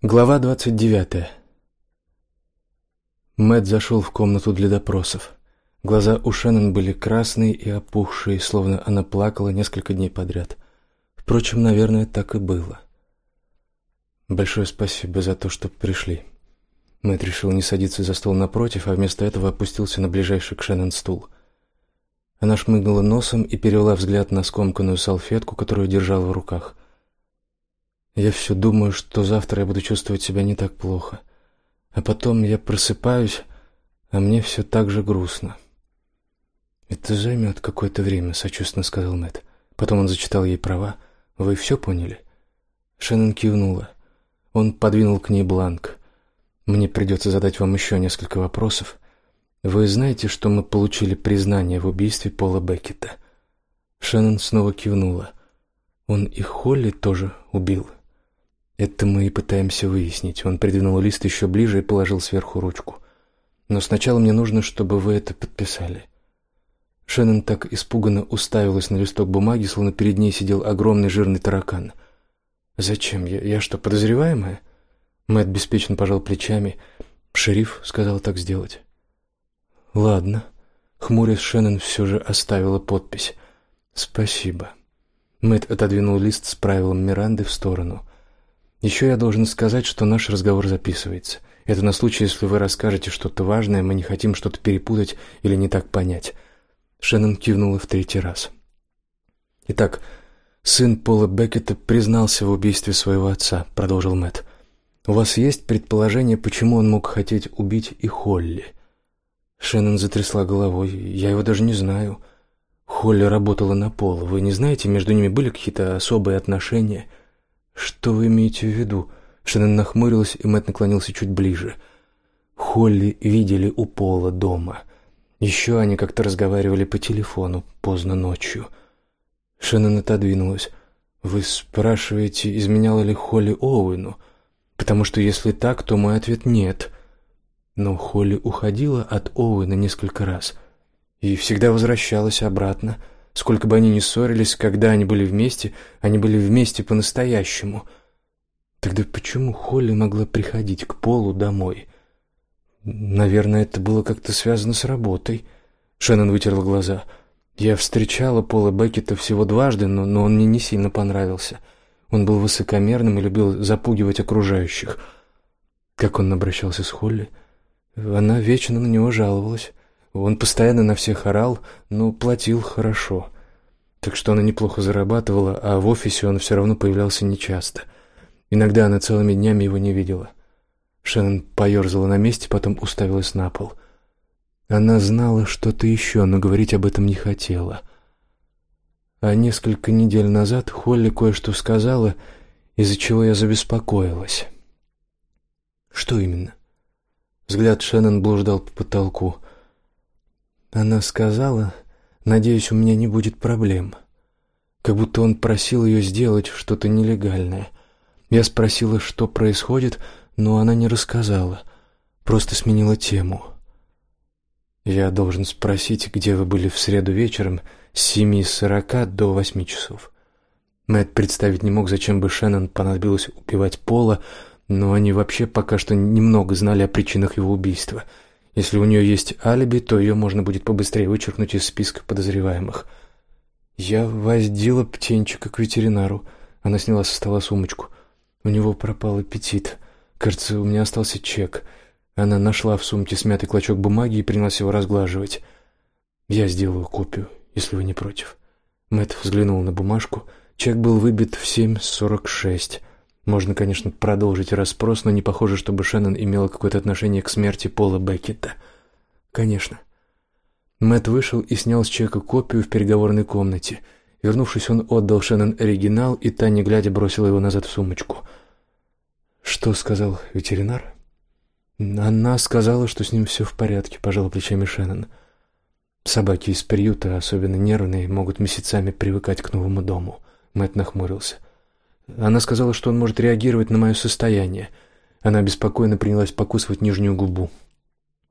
Глава двадцать девятая. Мэт зашел в комнату для допросов. Глаза у Шеннон были красные и опухшие, словно она плакала несколько дней подряд. Впрочем, наверное, так и было. Большое спасибо за то, что пришли. Мэт решил не садиться за стол напротив, а вместо этого опустился на ближайший к Шеннон стул. Она шмыгнула носом и перевела взгляд на скомканную салфетку, которую держала в руках. Я все думаю, что завтра я буду чувствовать себя не так плохо. А потом я просыпаюсь, а мне все так же грустно. «Это займет какое-то время», — сочувственно сказал Мэтт. Потом он зачитал ей права. «Вы все поняли?» Шеннон кивнула. Он подвинул к ней бланк. «Мне придется задать вам еще несколько вопросов. Вы знаете, что мы получили признание в убийстве Пола Беккета?» Шеннон снова кивнула. «Он и Холли тоже убил?» Это мы и пытаемся выяснить. Он придвинул лист еще ближе и положил сверху ручку. Но сначала мне нужно, чтобы вы это подписали. Шеннон так испуганно уставилась на листок бумаги, словно перед ней сидел огромный жирный таракан. «Зачем? Я, я что, подозреваемая?» Мэтт беспечно пожал плечами. «Шериф сказал так сделать». «Ладно». Хмурясь, Шеннон все же оставила подпись. «Спасибо». Мэтт отодвинул лист с правилом Миранды в сторону. Еще я должен сказать, что наш разговор записывается. Это на случай, если вы расскажете что-то важное, мы не хотим что-то перепутать или не так понять. Шеннон кивнула в третий раз. Итак, сын Пола Беккета признался в убийстве своего отца, продолжил Мэтт. У вас есть предположение, почему он мог хотеть убить и Холли? Шеннон затрясла головой. Я его даже не знаю. Холли работала на Пола. Вы не знаете, между ними были какие-то особые отношения? «Что вы имеете в виду?» Шеннон нахмурилась, и Мэтт наклонился чуть ближе. Холли видели у Пола дома. Еще они как-то разговаривали по телефону поздно ночью. Шеннон отодвинулась. «Вы спрашиваете, изменяла ли Холли Оуэну? Потому что если так, то мой ответ нет». Но Холли уходила от Оуэна несколько раз и всегда возвращалась обратно. Сколько бы они ни ссорились, когда они были вместе, они были вместе по-настоящему. Тогда почему Холли могла приходить к Полу домой? Наверное, это было как-то связано с работой. Шеннон вытерла глаза. Я встречала Пола Беккета всего дважды, но, но он мне не сильно понравился. Он был высокомерным и любил запугивать окружающих. Как он обращался с Холли? Она вечно на него жаловалась. Он постоянно на всех орал, но платил хорошо. Так что она неплохо зарабатывала, а в офисе он все равно появлялся нечасто. Иногда она целыми днями его не видела. Шеннон поерзала на месте, потом уставилась на пол. Она знала что-то еще, но говорить об этом не хотела. А несколько недель назад Холли кое-что сказала, из-за чего я забеспокоилась. Что именно? Взгляд Шеннон блуждал по потолку. Она сказала, надеюсь, у меня не будет проблем. Как будто он просил ее сделать что-то нелегальное. Я спросила, что происходит, но она не рассказала, просто сменила тему. Я должен спросить, где вы были в среду вечером с семи сорока до восьми часов. Мэтт представить не мог, зачем бы Шеннон понадобилось убивать Пола, но они вообще пока что немного знали о причинах его убийства — если у нее есть алиби, то ее можно будет побыстрее вычеркнуть из списка подозреваемых. Я воздила птенчика к ветеринару. Она сняла со стола сумочку. У него пропал аппетит. Кажется, у меня остался чек. Она нашла в сумке смятый клочок бумаги и принялась его разглаживать. Я сделаю копию, если вы не против. Мэтт взглянул на бумажку. Чек был выбит в 7.46. Можно, конечно, продолжить расспрос, но не похоже, чтобы Шеннон имела какое-то отношение к смерти Пола Беккета. Конечно. Мэт вышел и снял с чека копию в переговорной комнате. Вернувшись, он отдал Шеннон оригинал, и та, не глядя, бросила его назад в сумочку. Что сказал ветеринар? Она сказала, что с ним все в порядке, пожала плечами Шеннон. Собаки из приюта, особенно нервные, могут месяцами привыкать к новому дому. Мэт нахмурился. Она сказала, что он может реагировать на мое состояние. Она беспокойно принялась покусывать нижнюю губу.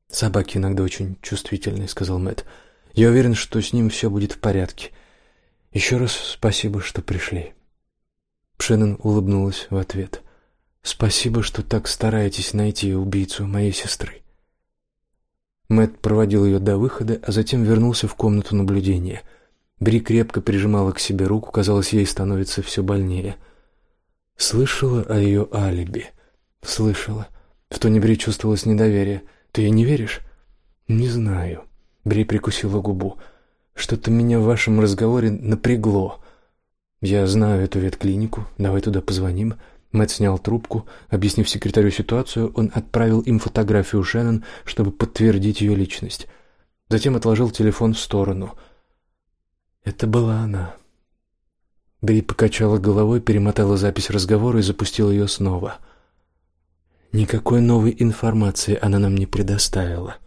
«Собаки иногда очень чувствительные», — сказал Мэтт. «Я уверен, что с ним все будет в порядке. Еще раз спасибо, что пришли». Шеннон улыбнулась в ответ. Спасибо, что так стараетесь найти убийцу моей сестры. Мэт проводил ее до выхода, а затем вернулся в комнату наблюдения. Бри крепко прижимала к себе руку, казалось, ей становится все больнее. Слышала о ее алиби. Слышала. В тоне Бри чувствовалось недоверие. Ты ей не веришь? Не знаю. Бри прикусила губу. Что-то меня в вашем разговоре напрягло. Я знаю эту ветклинику. Давай туда позвоним. Мэтт снял трубку. Объяснив секретарю ситуацию, он отправил им фотографию Шеннон, чтобы подтвердить ее личность. Затем отложил телефон в сторону. Это была она. Бри покачала головой, перемотала запись разговора и запустила ее снова. Никакой новой информации она нам не предоставила.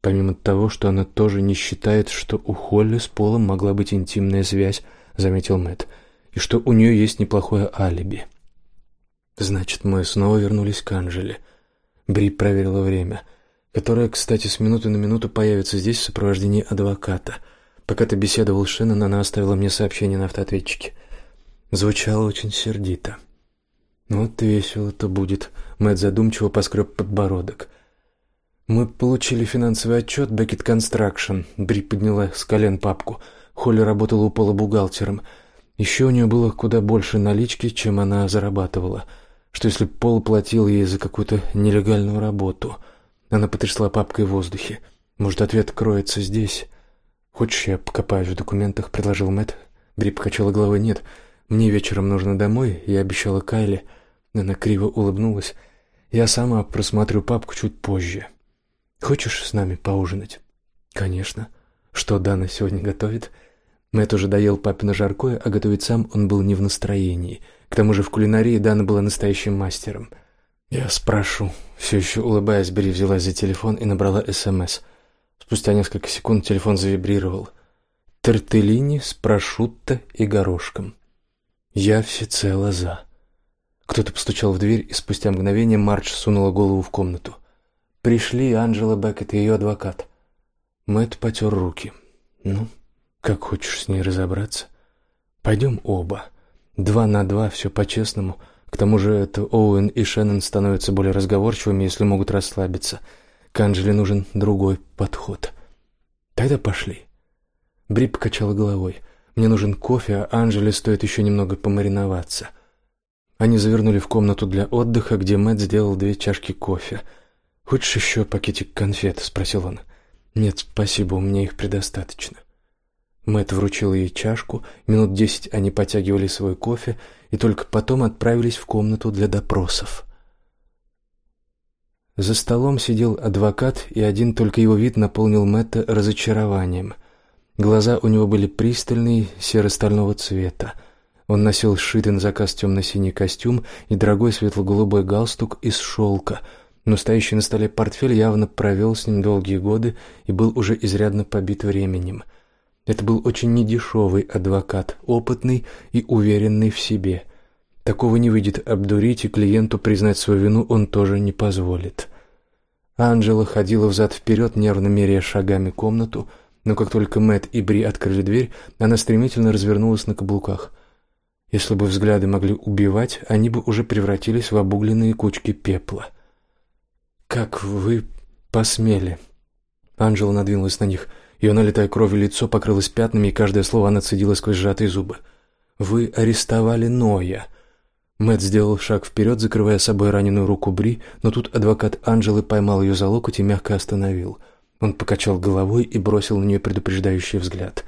Помимо того, что она тоже не считает, что у Холли с Полом могла быть интимная связь, заметил Мэтт, и что у нее есть неплохое алиби. Значит, мы снова вернулись к Анжеле. Бри проверила время, которое, кстати, с минуты на минуту появится здесь в сопровождении адвоката. Пока ты беседовал с Шеннон, она оставила мне сообщение на автоответчике. Звучало очень сердито. Вот весело-то будет. Мэтт задумчиво поскреб подбородок. Мы получили финансовый отчет Beckett Construction. Бри подняла с колен папку. Холли работала у Пола бухгалтером. Еще у нее было куда больше налички, чем она зарабатывала. Что если Пол платил ей за какую-то нелегальную работу? Она потрясла папкой в воздухе. Может, ответ кроется здесь? Хочешь, я покопаюсь в документах, предложил Мэтт. Бри покачала головой. Нет, мне вечером нужно домой, я обещала Кайле. Она криво улыбнулась. Я сама просмотрю папку чуть позже. Хочешь с нами поужинать? Конечно. Что Дана сегодня готовит? Мэтт уже доел папино жаркое, а готовить сам он был не в настроении. К тому же в кулинарии Дана была настоящим мастером. Я спрошу. Все еще улыбаясь, Бри взялась за телефон и набрала СМС. Спустя несколько секунд телефон завибрировал. Тортеллини с прошутто и горошком. Я всецело за. Кто-то постучал в дверь, и спустя мгновение Марч сунула голову в комнату. Пришли Анжела Беккет и ее адвокат. Мэтт потер руки. Ну, как хочешь с ней разобраться? Пойдем оба. Два на два, все по-честному. К тому же это Оуэн и Шеннон становятся более разговорчивыми, если могут расслабиться. К нужен другой подход. Тогда пошли. Бри покачала головой. Мне нужен кофе, а Анжеле стоит еще немного помариноваться. Они завернули в комнату для отдыха, где Мэтт сделал две чашки кофе. «Хочешь еще пакетик конфет?» — спросил он. «Нет, спасибо, у меня их предостаточно». Мэтт вручил ей чашку, минут десять они потягивали свой кофе и только потом отправились в комнату для допросов. За столом сидел адвокат, и один только его вид наполнил Мэтта разочарованием. Глаза у него были пристальные, серо-стального цвета. Он носил сшитый на заказ темно-синий костюм и дорогой светло-голубой галстук из шелка, но стоящий на столе портфель явно провел с ним долгие годы и был уже изрядно побит временем – это был очень недешевый адвокат, опытный и уверенный в себе. Такого не выйдет обдурить, и клиенту признать свою вину он тоже не позволит. Анжела ходила взад-вперед, нервно меряя шагами комнату, но как только Мэт и Бри открыли дверь, она стремительно развернулась на каблуках. Если бы взгляды могли убивать, они бы уже превратились в обугленные кучки пепла. «Как вы посмели?» Анжела надвинулась на них – ее налитое кровью лицо покрылось пятнами, и каждое слово она цедила сквозь сжатые зубы. «Вы арестовали Ноя». Мэтт сделал шаг вперед, закрывая собой раненую руку Бри, но тут адвокат Анжелы поймал ее за локоть и мягко остановил. Он покачал головой и бросил на нее предупреждающий взгляд.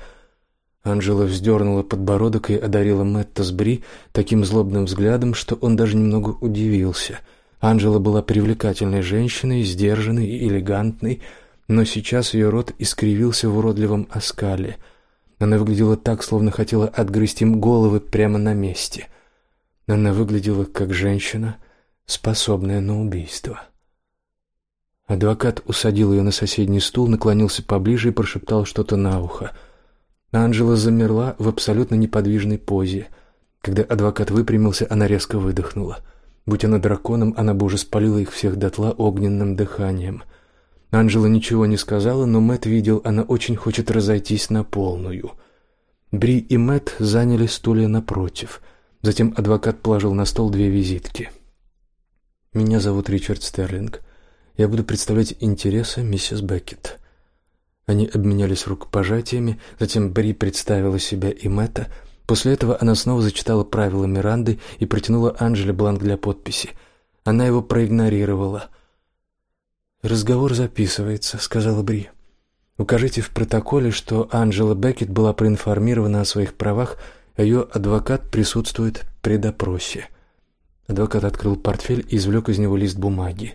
Анжела вздернула подбородок и одарила Мэтта с Бри таким злобным взглядом, что он даже немного удивился. Анжела была привлекательной женщиной, сдержанной и элегантной, но сейчас ее рот искривился в уродливом оскале. Она выглядела так, словно хотела отгрызть им головы прямо на месте. Она выглядела как женщина, способная на убийство. Адвокат усадил ее на соседний стул, наклонился поближе и прошептал что-то на ухо. Анжела замерла в абсолютно неподвижной позе. Когда адвокат выпрямился, она резко выдохнула. Будь она драконом, она бы уже спалила их всех дотла огненным дыханием. Анжела ничего не сказала, но Мэт видел, она очень хочет разойтись на полную. Бри и Мэт заняли стулья напротив. Затем адвокат положил на стол две визитки. Меня зовут Ричард Стерлинг. Я буду представлять интересы миссис Беккет». Они обменялись рукопожатиями, затем Бри представила себя и Мэтта. После этого она снова зачитала правила Миранды и протянула Анжеле бланк для подписи. Она его проигнорировала. «Разговор записывается», — сказала Бри. «Укажите в протоколе, что Анжела Беккет была проинформирована о своих правах, ее адвокат присутствует при допросе». Адвокат открыл портфель и извлек из него лист бумаги.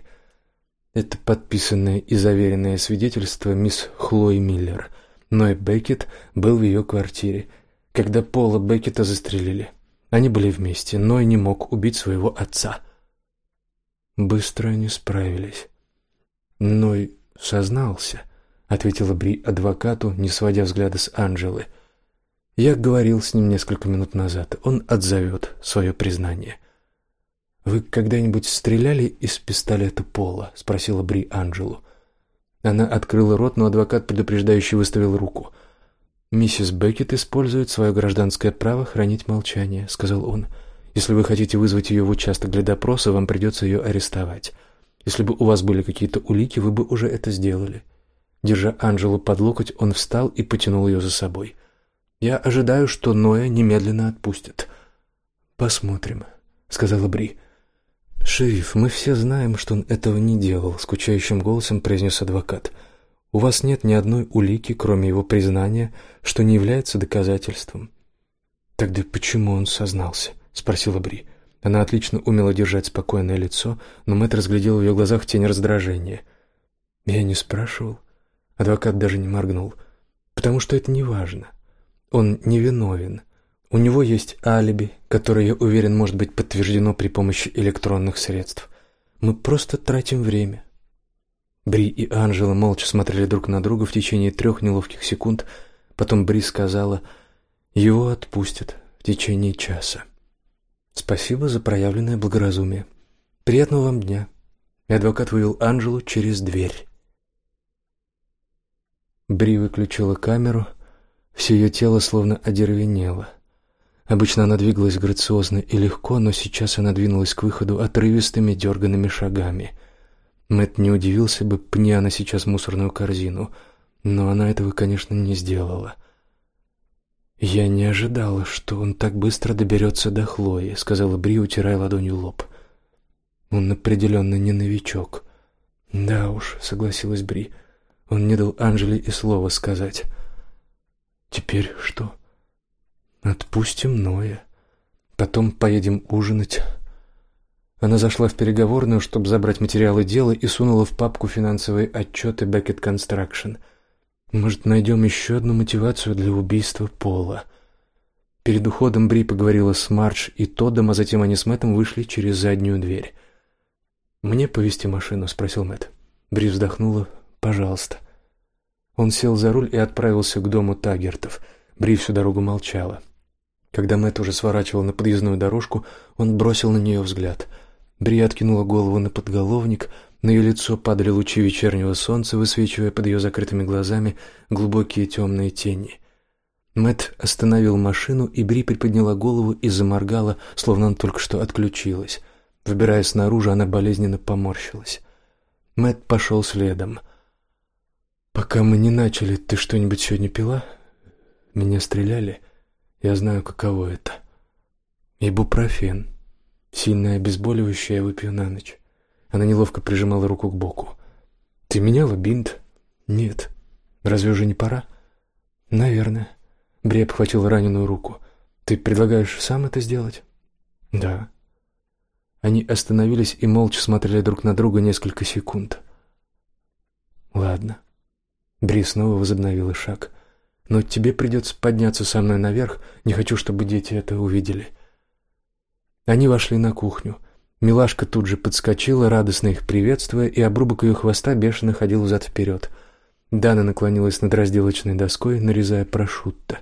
Это подписанное и заверенное свидетельство мисс Хлои Миллер. Ной Беккет был в ее квартире, когда Пола Беккета застрелили. Они были вместе. Ной не мог убить своего отца. Быстро они справились. Ной сознался, ответила Бри адвокату, не сводя взгляда с Анжелы. Я говорил с ним несколько минут назад. Он отзовет свое признание. «Вы когда-нибудь стреляли из пистолета Пола?» — спросила Бри Анджелу. Она открыла рот, но адвокат предупреждающе выставил руку. «Миссис Беккет использует свое гражданское право хранить молчание», — сказал он. «Если вы хотите вызвать ее в участок для допроса, вам придется ее арестовать. Если бы у вас были какие-то улики, вы бы уже это сделали». Держа Анжелу под локоть, он встал и потянул ее за собой. «Я ожидаю, что Ноя немедленно отпустят». «Посмотрим», — сказала Бри. «Шериф, мы все знаем, что он этого не делал», — скучающим голосом произнес адвокат. «У вас нет ни одной улики, кроме его признания, что не является доказательством». «Тогда почему он сознался?» — спросила Бри. Она отлично умела держать спокойное лицо, но Мэтт разглядел в ее глазах тень раздражения. «Я не спрашивал». Адвокат даже не моргнул. «Потому что это не важно. Он невиновен. У него есть алиби, которое, я уверен, может быть подтверждено при помощи электронных средств. Мы просто тратим время. Бри и Анжела молча смотрели друг на друга в течение трех неловких секунд. Потом Бри сказала: "Его отпустят в течение часа". Спасибо за проявленное благоразумие. Приятного вам дня. И адвокат вывел Анжелу через дверь. Бри выключила камеру, все ее тело словно одеревенело. Обычно она двигалась грациозно и легко, но сейчас она двинулась к выходу отрывистыми дерганными шагами. Мэт не удивился бы, пни она сейчас мусорную корзину, но она этого, конечно, не сделала. «Я не ожидала, что он так быстро доберется до Хлои», — сказала Бри, утирая ладонью лоб. «Он определенно не новичок». «Да уж», — согласилась Бри, — «он не дал Анжеле и слова сказать». «Теперь что?» Отпустим Ноя. Потом поедем ужинать. Она зашла в переговорную, чтобы забрать материалы дела и сунула в папку финансовые отчеты Beckett Construction. Может, найдем еще одну мотивацию для убийства Пола. Перед уходом Бри поговорила с Мардж и Тоддом, а затем они с Мэттом вышли через заднюю дверь. «Мне повезти машину?» — спросил Мэтт. Бри вздохнула. «Пожалуйста». Он сел за руль и отправился к дому Тагертов. Бри всю дорогу молчала. Когда Мэтт уже сворачивал на подъездную дорожку, он бросил на нее взгляд. Бри откинула голову на подголовник, на ее лицо падали лучи вечернего солнца, высвечивая под ее закрытыми глазами глубокие темные тени. Мэтт остановил машину, и Бри приподняла голову и заморгала, словно она только что отключилась. Выбираясь снаружи, она болезненно поморщилась. Мэтт пошел следом. «Пока мы не начали, ты что-нибудь сегодня пила? Меня стреляли?» Я знаю, каково это. Ибупрофен. Сильное обезболивающее я выпью на ночь. Она неловко прижимала руку к боку. Ты меняла бинт? Нет. Разве уже не пора? Наверное. Бри обхватил раненую руку. Ты предлагаешь сам это сделать? Да. Они остановились и молча смотрели друг на друга несколько секунд. Ладно. Бри снова возобновила шаг. Но тебе придется подняться со мной наверх. Не хочу, чтобы дети это увидели. Они вошли на кухню. Милашка тут же подскочила, радостно их приветствуя, и обрубок ее хвоста бешено ходил взад вперед. Дана наклонилась над разделочной доской, нарезая прошутто.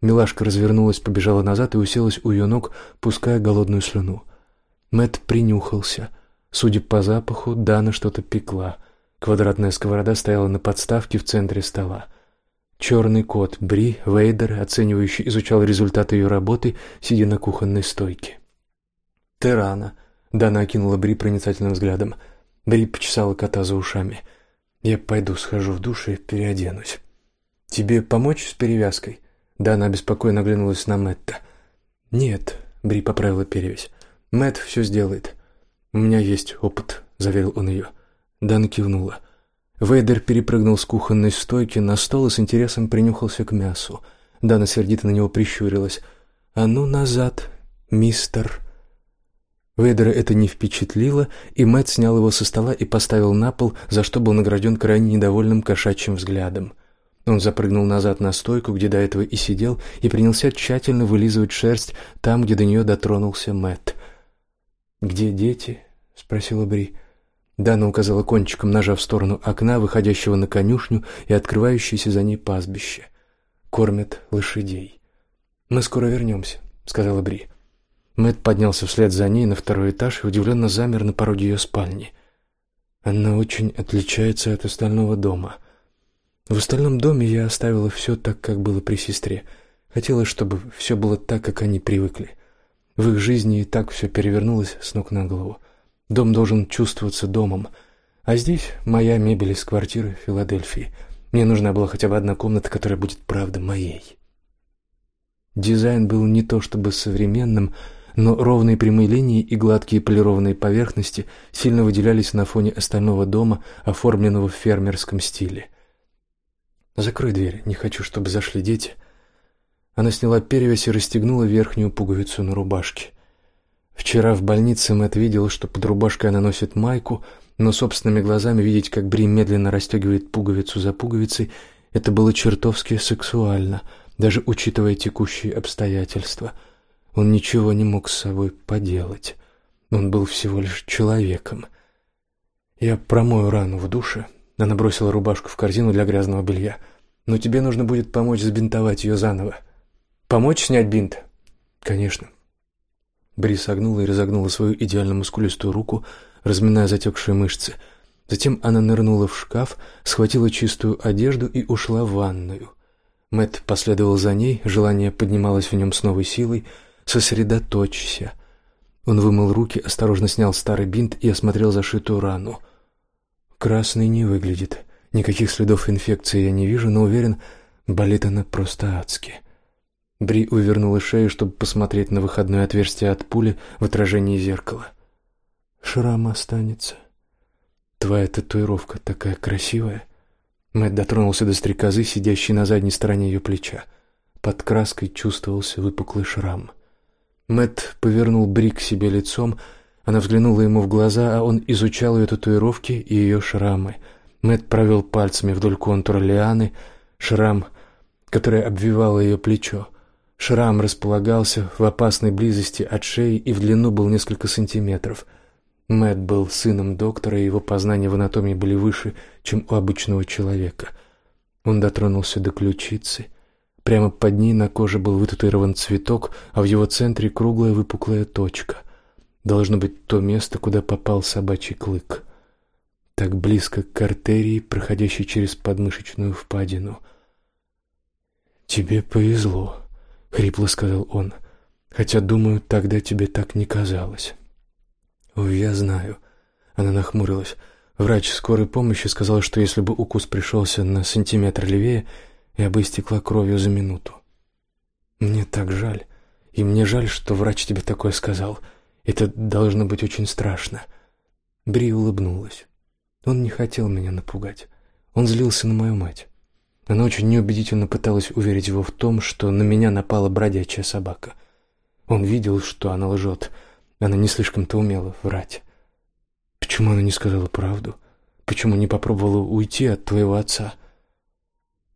Милашка развернулась, побежала назад и уселась у ее ног, пуская голодную слюну. Мэт принюхался. Судя по запаху, Дана что-то пекла. Квадратная сковорода стояла на подставке в центре стола. Черный кот Бри Вейдер, оценивающий, изучал результаты ее работы, сидя на кухонной стойке. Терана, Дана окинула Бри проницательным взглядом. Бри почесала кота за ушами. «Я пойду схожу в душ и переоденусь». «Тебе помочь с перевязкой?» Дана обеспокоенно оглянулась на Мэтта. «Нет», — Бри поправила перевязь. «Мэтт все сделает. У меня есть опыт», — заверил он ее. Дана кивнула. Вейдер перепрыгнул с кухонной стойки на стол и с интересом принюхался к мясу. Дана сердито на него прищурилась. «А ну назад, мистер!» Вейдера это не впечатлило, и Мэтт снял его со стола и поставил на пол, за что был награжден крайне недовольным кошачьим взглядом. Он запрыгнул назад на стойку, где до этого и сидел, и принялся тщательно вылизывать шерсть там, где до нее дотронулся Мэтт. «Где дети?» — спросила Бри. Дана указала кончиком ножа в сторону окна, выходящего на конюшню и открывающееся за ней пастбище. «Кормят лошадей». «Мы скоро вернемся», — сказала Бри. Мэтт поднялся вслед за ней на второй этаж и удивленно замер на пороге ее спальни. Она очень отличается от остального дома. В остальном доме я оставила все так, как было при сестре. Хотела, чтобы все было так, как они привыкли. В их жизни и так все перевернулось с ног на голову. Дом должен чувствоваться домом. А здесь моя мебель из квартиры в Филадельфии. Мне нужна была хотя бы одна комната, которая будет правда моей. Дизайн был не то чтобы современным, но ровные прямые линии и гладкие полированные поверхности сильно выделялись на фоне остального дома, оформленного в фермерском стиле. «Закрой дверь, не хочу, чтобы зашли дети». Она сняла перевязь и расстегнула верхнюю пуговицу на рубашке. Вчера в больнице Мэтт видел, что под рубашкой она носит майку, но собственными глазами видеть, как Бри медленно расстегивает пуговицу за пуговицей, это было чертовски сексуально, даже учитывая текущие обстоятельства — он ничего не мог с собой поделать. Он был всего лишь человеком. Я промою рану в душе. Она бросила рубашку в корзину для грязного белья. Но тебе нужно будет помочь забинтовать ее заново. Помочь снять бинт? Конечно. Бри согнула и разогнула свою идеально мускулистую руку, разминая затекшие мышцы. Затем она нырнула в шкаф, схватила чистую одежду и ушла в ванную. Мэт последовал за ней, желание поднималось в нем с новой силой — Сосредоточься. Он вымыл руки, осторожно снял старый бинт и осмотрел зашитую рану. Красный не выглядит. Никаких следов инфекции я не вижу, но уверен, болит она просто адски. Бри увернула шею, чтобы посмотреть на выходное отверстие от пули в отражении зеркала. Шрам останется. Твоя татуировка такая красивая. Мэтт дотронулся до стрекозы, сидящей на задней стороне ее плеча. Под краской чувствовался выпуклый шрам. Мэт повернул Брик себе лицом. Она взглянула ему в глаза, а он изучал ее татуировки и ее шрамы. Мэт провел пальцами вдоль контура лианы, шрам, который обвивал ее плечо. Шрам располагался в опасной близости от шеи и в длину был несколько сантиметров. Мэт был сыном доктора, и его познания в анатомии были выше, чем у обычного человека. Он дотронулся до ключицы — Прямо под ней на коже был вытатуирован цветок, а в его центре круглая выпуклая точка. Должно быть то место, куда попал собачий клык. Так близко к артерии, проходящей через подмышечную впадину. «Тебе повезло», — хрипло сказал он, «хотя, думаю, тогда тебе так не казалось». «Ой, я знаю», — она нахмурилась. Врач скорой помощи сказал, что если бы укус пришелся на сантиметр левее, я бы истекла кровью за минуту. Мне так жаль, и мне жаль, что врач тебе такое сказал. Это должно быть очень страшно. Бри улыбнулась. Он не хотел меня напугать. Он злился на мою мать. Она очень неубедительно пыталась уверить его в том, что на меня напала бродячая собака. Он видел, что она лжет. Она не слишком-то умела врать. Почему она не сказала правду? Почему не попробовала уйти от твоего отца?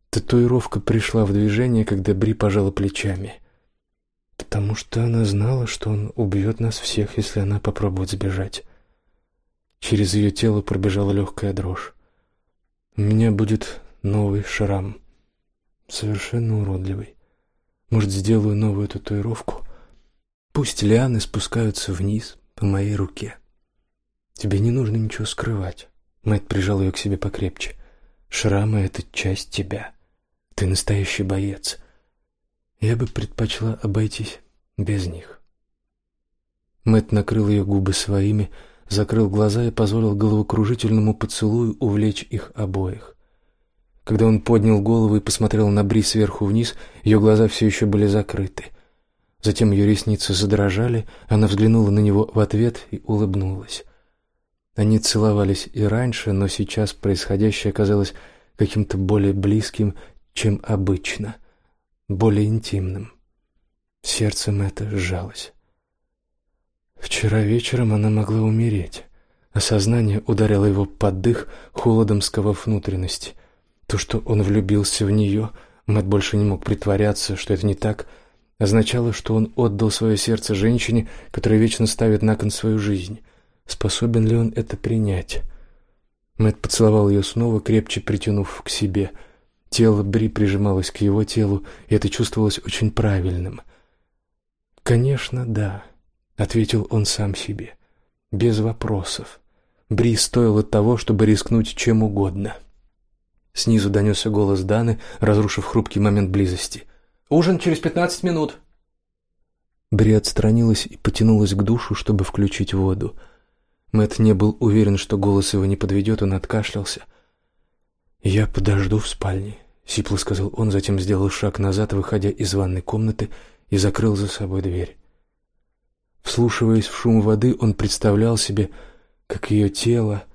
Татуировка пришла в движение, когда Бри пожала плечами. Потому что она знала, что он убьет нас всех, если она попробует сбежать. Через ее тело пробежала легкая дрожь. У меня будет новый шрам. Совершенно уродливый. Может, сделаю новую татуировку? Пусть лианы спускаются вниз по моей руке. Тебе не нужно ничего скрывать. Мэтт прижал ее к себе покрепче. Шрамы — это часть тебя. Ты настоящий боец. Я бы предпочла обойтись без них. Мэт накрыл ее губы своими, закрыл глаза и позволил головокружительному поцелую увлечь их обоих. Когда он поднял голову и посмотрел на Бри сверху вниз, ее глаза все еще были закрыты. Затем ее ресницы задрожали, она взглянула на него в ответ и улыбнулась. Они целовались и раньше, но сейчас происходящее казалось каким-то более близким, чем обычно, более интимным. Сердцем это сжалось. Вчера вечером она могла умереть. Осознание ударило его под дых, холодом сковав внутренности. То, что он влюбился в нее, Мэтт больше не мог притворяться, что это не так, означало, что он отдал свое сердце женщине, которая вечно ставит на кон свою жизнь. Способен ли он это принять? Мэтт поцеловал ее снова, крепче притянув к себе. Тело Бри прижималось к его телу, и это чувствовалось очень правильным. «Конечно, да», — ответил он сам себе, без вопросов. Бри стоило того, чтобы рискнуть чем угодно. Снизу донесся голос Даны, разрушив хрупкий момент близости. «Ужин через пятнадцать минут!» Бри отстранилась и потянулась к душу, чтобы включить воду. Мэт не был уверен, что голос его не подведет, он откашлялся. «Я подожду в спальне», — сипло сказал он, затем сделал шаг назад, выходя из ванной комнаты, и закрыл за собой дверь. Вслушиваясь в шум воды, он представлял себе, как ее тело...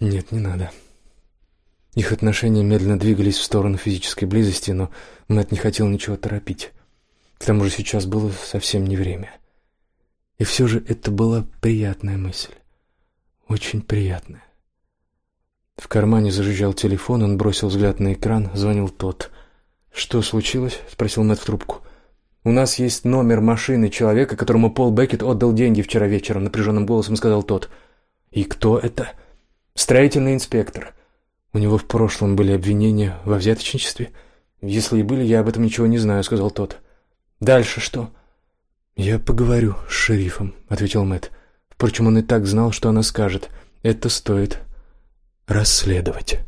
Нет, не надо. Их отношения медленно двигались в сторону физической близости, но Мэтт не хотел ничего торопить. К тому же сейчас было совсем не время. И все же это была приятная мысль. Очень приятная. В кармане зажужжал телефон, он бросил взгляд на экран, звонил тот. «Что случилось?» — спросил Мэтт в трубку. «У нас есть номер машины человека, которому Пол Беккет отдал деньги вчера вечером», — напряженным голосом сказал тот. «И кто это?» «Строительный инспектор. У него в прошлом были обвинения во взяточничестве. Если и были, я об этом ничего не знаю», — сказал тот. «Дальше что?» «Я поговорю с шерифом», — ответил Мэтт. Впрочем, он и так знал, что она скажет. «Это стоит расследовать».